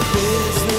business.